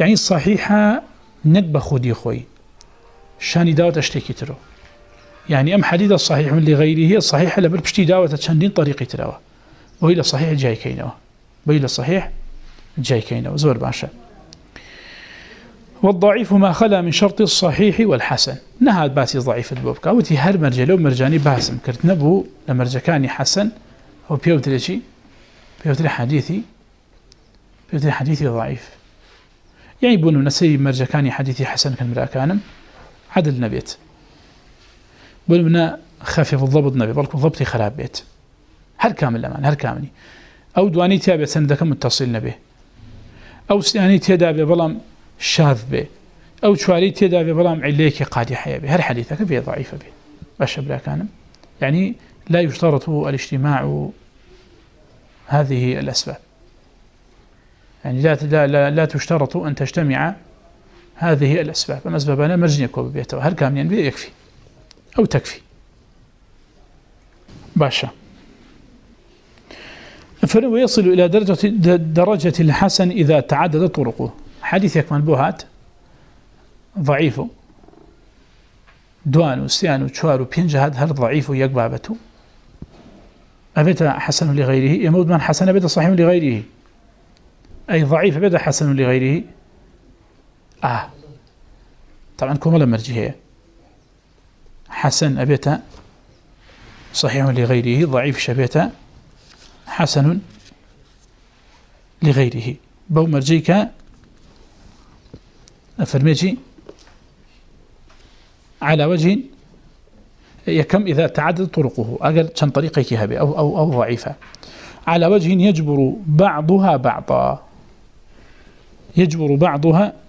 يعني الصحيحة ندب خودي خوي. شاني داوت اشتكي ترو يعني ام حديث الصحيح من لغيره الصحيح لبل بشتي داوت تشندين طريقي ترو وهي الصحيح جاي كينو وهي الصحيح جاي كينو زور باشا والضعيف ما خلا من شرط الصحيح والحسن. نهاد باسي ضعيف البوبكا وتي هر مرجلو مرجاني باسم كرت نبو لمرجكاني حسن أو بيوتري شي بيوتري حديثي بيوتري حديثي ضعيف يعني بونو نسي مرجكاني حديثي حسن كان مراكانم عدل نبيت. بالمنا خفف الضبط نبي بل ضبطي خراب بيت. هل كامل الأمان؟ هل كامل أو دواني تابع سندك متصل نبي. أو سياني تدابي بلام شاذ بي. أو شواري تدابي بلام عليك قادي حيا بي. هل حديثك بي ضعيف بي؟ باش بلا كان يعني لا يشترط الاجتماع هذه الأسباب. يعني لا, لا, لا تشترط أن تجتمع هذه هي الأسباب. أما أسبابنا مرجن يكوب بيته هل كامل ينبي يكفي. أو تكفي. باشا. فلو يصل إلى درجة, درجة الحسن إذا تعدد طرقه. حديث يكمل بوهات ضعيف. دوان وسيان وشوار وبينج هذا هل ضعيف يقبابته أبدا حسن لغيره؟ يموت من حسن أبدا صحيح لغيره. أي ضعيف أبدا حسن لغيره؟ آه. طبعا كمل مرجئه حسن أبيتا صحيح لغيره ضعيف شبيتا حسن لغيره. بو مرجيك فرميجي على وجه يكم إذا تعدد طرقه. أقل كان طريقك هبي أو, أو, أو ضعيفة. على وجه يجبر بعضها بعضا. يجبر بعضها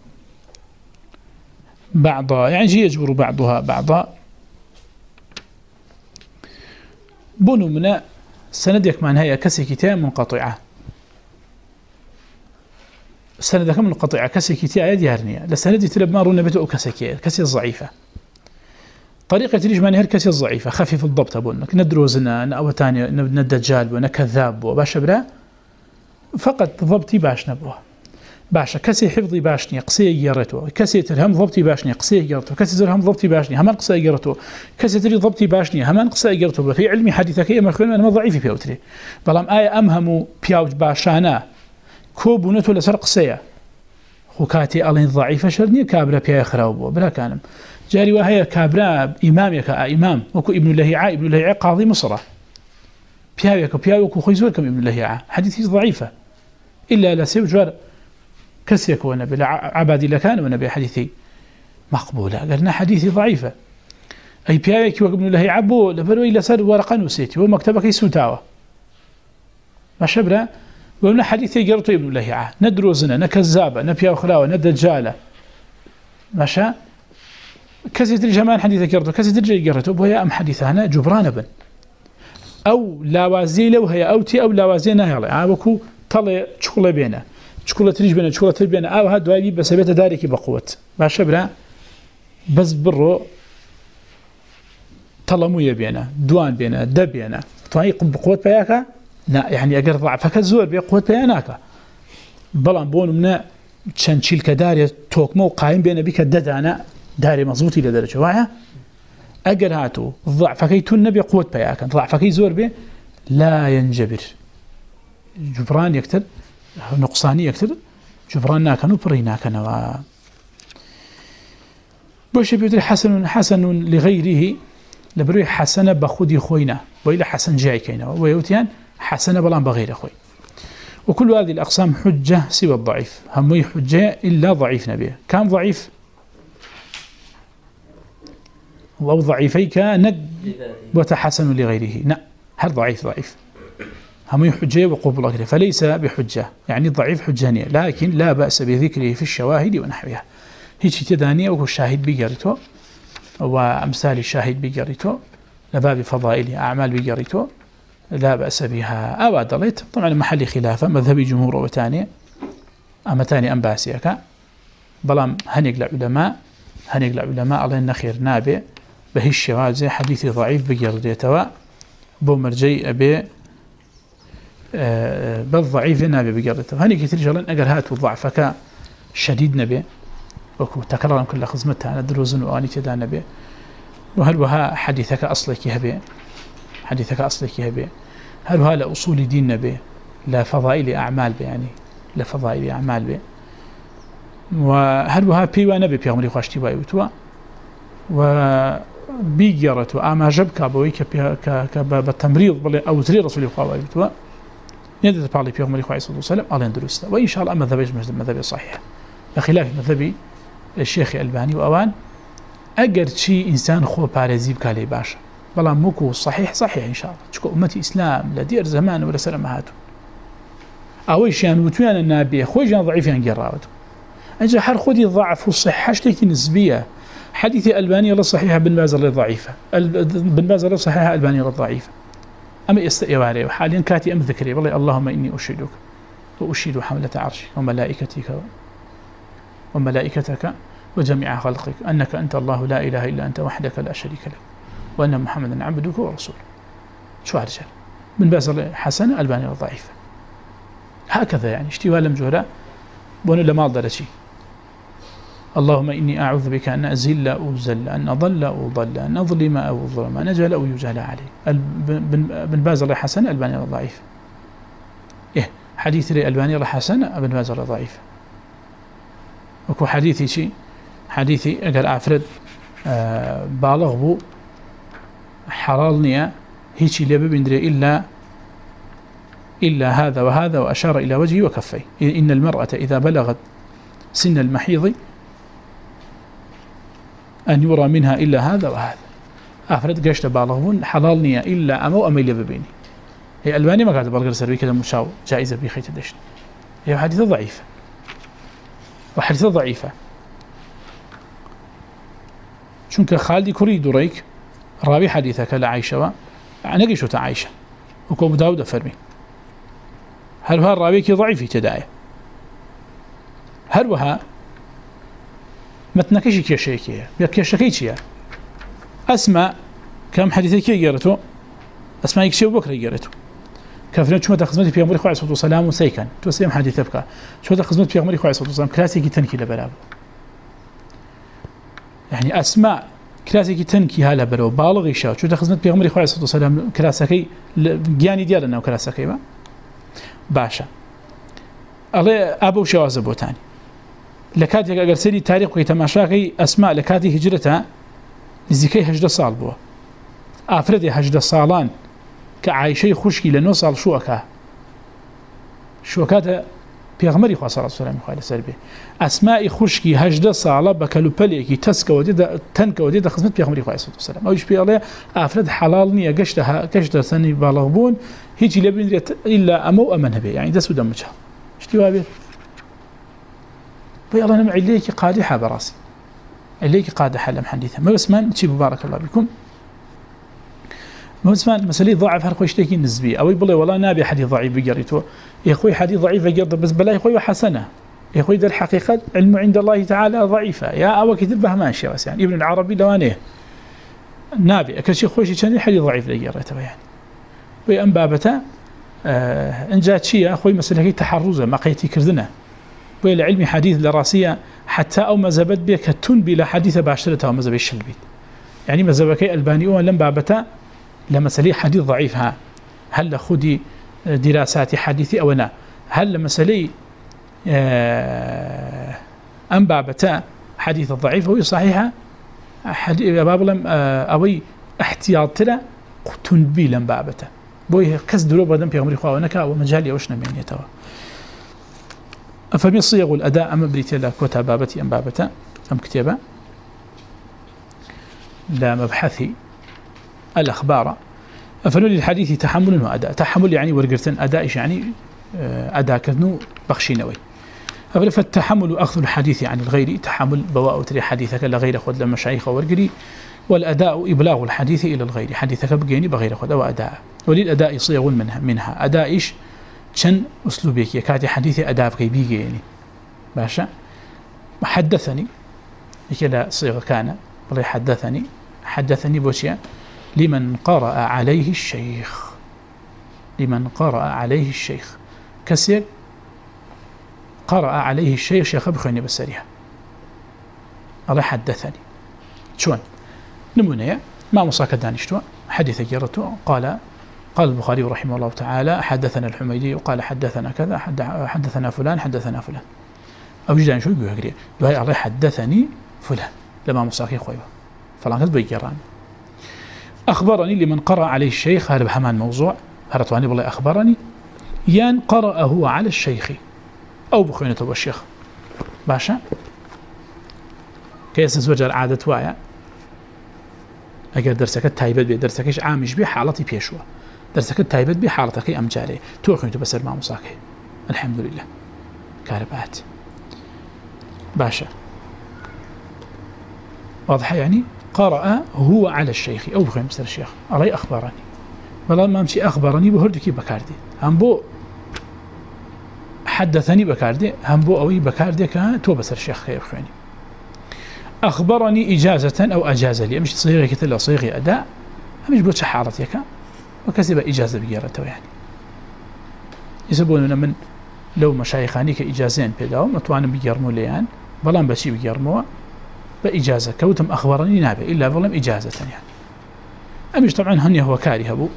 بعضا يعني يجبر بعضها بعضا. بنو منا سندك من هي كسي كتاب منقطعة. سندك منقطعة كسي كتاب يدي هرنية. لسندي تلب ما رونا بتو كسي كسي ضعيفة طريقة ليش معناها الكسي الضعيفة. خفيف الضبط بونك ندروزنا أو تاني ندجال ونكذاب نكذاب بو بلا فقط ضبطي باش نبوه باشا كسي حفظي باشني قسي يرتو كسي ترهم ضبطي باشني قسي يرتو كسي ترهم ضبطي باشني هم قسي يرتو كسي تري ضبطي باشني هم قسي يرتو في علمي حديثك يا مخلون أنا ضعيف في اوتري بلام اي امهم بياوج باشانا كوبونته لسر قسيه خوكاتي الين ضعيفه شرني كابره بيا خراب بلا كانم جاري وهي كابرا امام يا امام وكو ابن لهيعه ابن الله قاضي مصر بياوك بياوك خويزوكم ابن لهيعه حديثي ضعيفه إلا لا سيجر كسيك ونبي عبادي لكان ونبي حديثي مقبولة. قالنا حديثي ضعيفة. أي بيايك وابن الله عبو لبلو إلى سر ورقا نسيتي ومكتبك يسوتاوا ما شبنا وابن حديثي قرطو ابن الله عا ندروزنا نكذابة نبيا وخلاوة ندجالة ماشا كسي تري جمان حديثي قرطو؟ كسي تري قرطو؟ بويا أم حديث هنا جبران ابن أو لاوازي لو هي أو أو لاوازي نهيلي عابكو طلي تشغل بينا شوكولاتريش بينا شوكولاتري بينا أو هاد دوابي بس بيت دارك بقوه باشا برا بس برو طلمويه بينا دوان بينا دب بينا طاي بقوه بياك لا يعني ضعف ضعفك زور بقوه بيناك بلان بون من كداري توك مو قايم بينا بك ددانا داري مضبوطي لدرجه واعيه أقل هاتو ضعفك تنبي قوه ضعف ضعفك زور بي لا ينجبر جبران يكتب نقصانی یەکتر جبران ناکەن و پڕی ناکەنەوە. بۆشی پێتر حسن لغيره لغیره لە بروی خوينا بە خودی خۆینە بۆی لە حسن جیایکەینەوە. بغير یوتیان بەڵام بەغیرە خۆی. وكل هذه الأقسام حجة سوى الضعيف. هم حجة إلا ضعيف نبيه كان ضعيف لو ضعيفيك ند وتحسن لغيره لا هل ضعيف ضعيف هم يحجه وقبول غيره فليس بحجة يعني ضعيف حجانية لكن لا بأس بذكره في الشواهد ونحوها. هيك تدانية وهو الشاهد بيقرته وأمثال الشاهد بيقرته لباب فضائل أعمال بيقرته لا بأس بها. أو أدلت طبعا محل خلافة مذهبي جمهور وتاني أما تاني أم باسيك. بلام هنيق العلماء هنيق لعلماء على النخير نابع بهي الشواهد حديث ضعيف بيقرده بومرجي أبي بالضعيف نبي بقرته هني كثير شغلان أقل هات وضعف فكا شديد نبي. وكو تكرر كل خزمتها. على دروز وأني تدا نبي. وهل وها حديثك أصلك هبي حديثك أصلك هبي هل وها لأصول دين نبي؟ لا فضائل أعمال يعني. لا فضائل أعمال بي. وهل وها بيوا نبي بيغمري خوشتي باي وتوا و بيجرت واما جبك أبويك كبتمريض بل اوزري رسول الله عليه وسلم نيت بارلي بيغ مري خويس صلى الله عليه وسلم وان شاء الله مذهب مجد مذهب صحيح. بخلاف مذهب الشيخ الباني وأوان. أجر شي إنسان خو باريزي بكالي باشا. بلا موكو صحيح صحيح ان شاء الله تشكو امتي إسلام لدير زمان ولا سلام هاتو. أوي شان وتوان النبي خو جان ضعيف ان قراوت أجا حر خدي ضعف وصحه نسبية. حديث ألباني لا صحيحة بن باز الضعيفه بن لا صحيحة ألباني الضعيفه اما ئێستا وحاليا كاتي أم ذكري. ذکری اللهم إني أشهدك وأشهد حملة عرشك وملائكتك وملائكتك وجميع خلقك أنك أنت الله لا إله إلا أنت وحدك لا شريك لك وأن محمدا عبدك ورسولك. شو هرجال من بأس حسن ألباني الضعيف. هكذا يعني اشتوى لم جهلا وأنا لما ضل شيء اللهم إني أعوذ بك أن أزل أو زل أن أضل أو ضل أن أظلم أو ظلم أن أجهل أو يجهل علي. بن باز الله حسن الباني الله ضعيف. إيه حديث الألباني الله حسن بن باز الله ضعيف. وكو حديثي شي حديثي أقل أفرد آه، بالغ بو حرالني نيا هيشي لي ببندري إلا إلا هذا وهذا وأشار إلى وجهي وكفي إن المرأة إذا بلغت سن المحيض أن يرى منها إلا هذا وهذا. أفرد قشت بالغون حلال إلا أما وأميلي ببيني. هي ألباني ما قاعدة بلغر سربي كذا مشاو جائزة بيخيت الدشن هي حديثة ضعيفة. وحديثة ضعيفة. شنك خالدي كوري دوريك رابي حديثك لعيشة عنك شو تعيشة وكوب داود فرمي هل هالرابي كي ضعيفي تداعي هل وها متنەکەشی کێشەیەکەیە یا کێشەکەی چییە؟ ئەسمە کەم حەدیتێکی گێرتەوە ئەسمای کچێ بکری گێرێت کەفرە چمە خزمەتی پێمەری خخوای سووت سلام والسلام وسيكن توسيم حديثه بك شو چۆتە في پێمەری خخوای سووت سلام کراسێکی تەنکی لە بەراب یعنی ئەسما کراسێکی تەنکی ها لە بەرەوە باڵغیشە چۆتە خزمەت پێمەری خخوای سووت سلام کراسەکەی گیانی دیارە ناو کراسەکەی بە؟ باشە. ئەڵێ ئابە لكاتي اگر سري تاريخ كي تماشاكي اسماء لكاتي هجرتها نزيكي هجده سال بوا افرد هجده سالان كعايشه خشكي لنو سال شو اكا شو اكا پیغمبري خوا صلى الله عليه وسلم خاله سربي اسماء خشكي هجده ساله بكلوبلي كي تسكودي د تنكودي د خدمت پیغمبري خوا الله عليه وسلم اوش بيله افرد حلال نيه قشتها قشته سني بالغبون هيجي لبن الا امو امنها بي يعني ده سودا مجه طيب أنا معي ليكي قادحه براسي عليك قادحه لم حديثة. ما بس من مبارك الله بكم. ما بس من ضعف هر خوش تكي نسبي أو يبلي والله نابي حديث ضعيف قريته يا أخوي حديث ضعيف قريته بس بلا يا أخوي حسنة. يا أخوي ذا الحقيقة علم عند الله تعالى ضعيفة. يا أو كتب ماشي شي يعني ابن العربي لو أنا نابي. أكل شي خوش كان حديث ضعيف قريته يعني. وي أن بابته آه، إن جات شي أخوي مسألة تحرزة ما قيتي كرزنه بۆ العلم حديث لراسيه حتى أو ئەو بك بێ لحديث باشرة أو لە الشلبي يعني تا مەزەبی شل بیت لم بابتا ئەلبانیەوە لەم بابەتە ها هل خدي دراسات حديث أو لا؟ هل لە مەسلەی ئەم حديث ضعيف هو صحيحة؟ حديث باب لم آه، أوي احتياط ترى قتنبي لم بابتا. بوي كس دروب بدن بيغمر خوانك ومجالي يوشنا من يتوى. فمن صيغ الأداء أما بريتيلا كوتا بابتي أم بابتا أم كتابة؟ لا مبحثي الأخبار. فنو الحديث تحمل وأداء تحمل يعني ورقرتن أداء يعني آه، أداء كذنو بخشينوي أبدا فالتحمل أخذ الحديث عن الغير. تحمل بواء تري حديثك لغير خذ لمشايخ ورقري. والأداء إبلاغ الحديث إلى الغير. حديثك بقيني بغير خد. وأداء. وللأداء صيغ منها, منها. إيش؟ چەند ئوسلوبێکی کاتی حەدیثی ئەدابقی باشا؟ باشە حدثني یەکێ لا سێغەکانە بڵێ حدثني حدثني حدثنی بوچیا لمن قرأ عليه الشيخ لمن قرأ عليه الشيخ كسير قرأ عليه الشيخ شيخ بخيني بسريها الله حدثني شون نمونية ما مصاك دانشتوا حديث جرته قال قال البخاري رحمه الله تعالى حدثنا الحميدي وقال حدثنا كذا حدثنا فلان حدثنا فلان. أو جدا شو يقول هكذا دوهي الله حدثني فلان لما مساقي خويبه فلان كذب يجران أخبرني لمن قرأ عليه الشيخ هذا بحمان موضوع. هرطواني بالله أخبرني. يان هو على الشيخ. أو بخوينة الشيخ. باشا؟ كيس زوجر عادة وايا؟ أقدر درسك التايبت بي إيش عامش بي حالتي بيشوه دەرسەکە تایبەت بێ حاڵەتەکەی ئەم جارێ تۆخێنیتە بەسەر الحمد لله لە کارەبات باشە يعني قرأ هو على الشيخ أو بخير سر الشيخ علي أخبرني بلا ما أمشي أخبرني بهردكي بكاردي هم بو حدثني بكاردي هم بو أوي بكاردي كان تو بسر الشيخ خير خويني أخبرني إجازة أو أجازة لي أمشي صيغة كتلا صيغة أداء أمشي بوش حالتي كان وكسي بإجازة بقيرته يعني يسبوننا من لو مشايخاني كإجازين بيداو نتوانا بقيرمو ليان بلان بشي بقيرمو بإجازة كوتم أخبرني نابع إلا بلان إجازة يعني أمش طبعا هني هو كاري هبو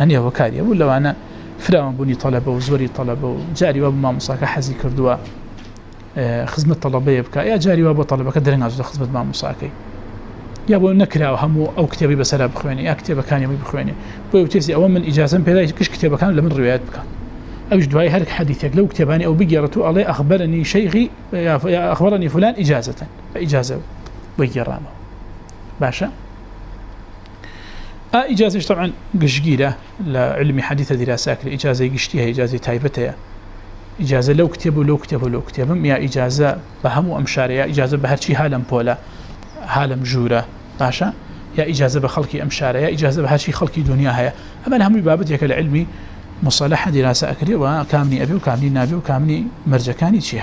هني هو كاري هبو لو أنا فراوان بني طلبة وزوري طلبة وجاري وابو ما مصاكا حزي كردوا خزمة طلبة يبكا يا جاري وابو طلبة كدرين عزو خزمة ما مصاكي یا بۆ أو هەموو ئەو کتێبی بەسەرا بخوێنی یا کتێبەکانیەوەی بخوێنێ. بۆ کتێسی ئەوە من ئیجازم پێدای کش کتێبەکان لە من ڕوایەت بکە. ئەوش دوای هەر حەدیثێک لەو کتێبانی ئەو بگێڕێت و ئەڵێ ئەخبەرنی شەیغی ئەخبەرنی فلان اجازه ئیجازە بەگێڕامەوە باشە؟ ئیجازش طبعا گشتگیرە لە علمی حەدیثە دیراساکرێ. ئیجازی گشتی هەیە ئیجازی تایبەتەیە. ئیجازە لەو کتێب و لەو کتێب و لەو کتێبم یا ئیجازە بە هەموو ئەم شارەیە ئیجازە بە هەرچی حالم پۆلە ژوورە. باشا يا إجازة بخلق أمشارة يا إجازة ئیجازە بە هەچی خەڵکی دنیا أما ئەمە هەمووی بابەتێکە علمي علمی دراسة دیراسە أبي کامنی نابي و مرجكاني نابی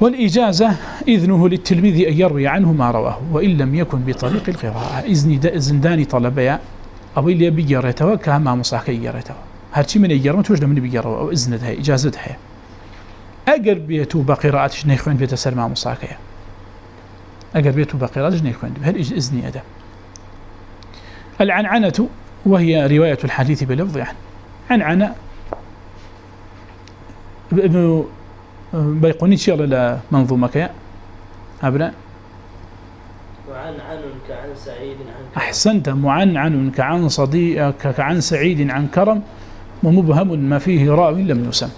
والإجازة إذنه للتلميذ أن يروي عنه ما رواه وإن لم يكن بطريق القراءة. إذن زنداني طلبية أو اللي بيجريته وكاما مصاحكي يجريته هرشي من يجرم توجد من بيجرم أو إذنتها إجازتها أقر بيتو بقراءة شنيخوين بيتسر ما مصاحكيه أقر بيته بقراج نيكوين بهل إذني أدا العنعنة وهي رواية الحديث بلفظ يعني. عنعنة ابن بيقوني شي على منظومة كيا ابرا معنعن كعن سعيد عن كرم. أحسنت. معنعن كعن صديقك كعن سعيد عن كرم. ومبهم ما فيه راوي لم يسم.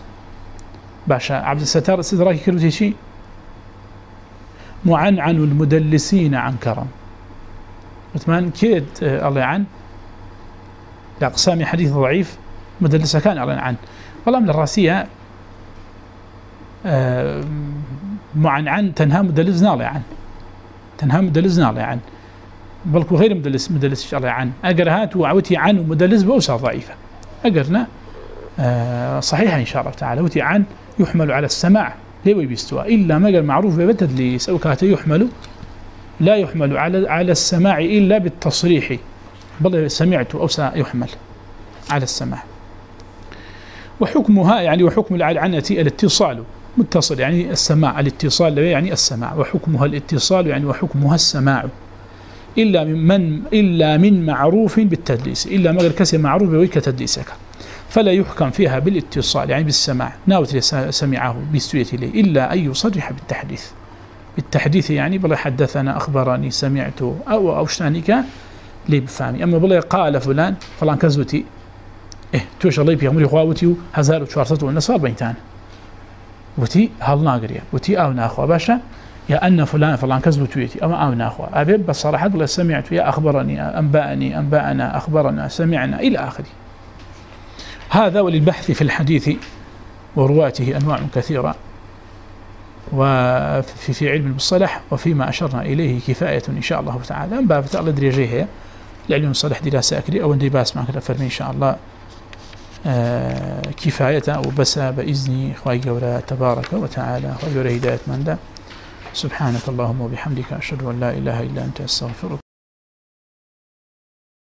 باشا عبد الستار استدراكي كلمة شيء؟ معنعن المدلسين عن كرم. عثمان كيد الله يعن لأقسام حديث ضعيف مدلسة كان الله يعن والله من الرأسية آه، معنعن تنهى مدلسنا الله يعن تنهى مدلسنا الله يعن بل غير مدلس مدلس شرع عن. اقرهات وعوتي عن مدلس بوسع ضعيفة. أقرنا آه، صحيحة إن شاء الله تعالى. وتي عن يحمل على السماع. ليبي بيستوى إلا مجر معروف بتدليس أو كاته يحمل لا يحمل على على السماع إلا بالتصريح. بل سمعت أو سيحمل على السماع. وحكمها يعني وحكم العنة الاتصال. متصل يعني السماع. الاتصال يعني السماع. وحكمها الاتصال يعني وحكمها السماع. إلا من, من إلا من معروف بالتدليس. إلا مغير كسي معروف بويك تدليسك فلا يحكم فيها بالاتصال يعني بالسماع. ناوت سمعه بسوية إليه إلا أن يصرح بالتحديث. بالتحديث يعني بلا حدثنا أخبرني سمعت أو أوشتانك لي بفهمي. أما بلا قال فلان فلان كزوتي إيه توش الله بيغمري خواوتي هزار وشوارسات والنصار بينتان وتي هل ناقريا؟ وتي أو ناخوا باشا يا أن فلان فلان كزوتي أما أو ناخوا. أبي بصراحة بلا سمعت يا أخبرني أنبأني أنبأنا أخبرنا سمعنا إلى آخره. هذا وللبحث في الحديث ورواته أنواع كثيرة وفي في علم المصطلح وفيما أشرنا إليه كفاية إن شاء الله تعالى. من باب تعالى دريجيه لعلم المصطلح دراسة أكري أو اندباس معك فرمي إن شاء الله. آه، كفاية وبس بإذن خواهي قولا تبارك وتعالى وقولا هداية من ده. سبحانك اللهم وبحمدك أشهد أن لا إله إلا أنت أستغفرك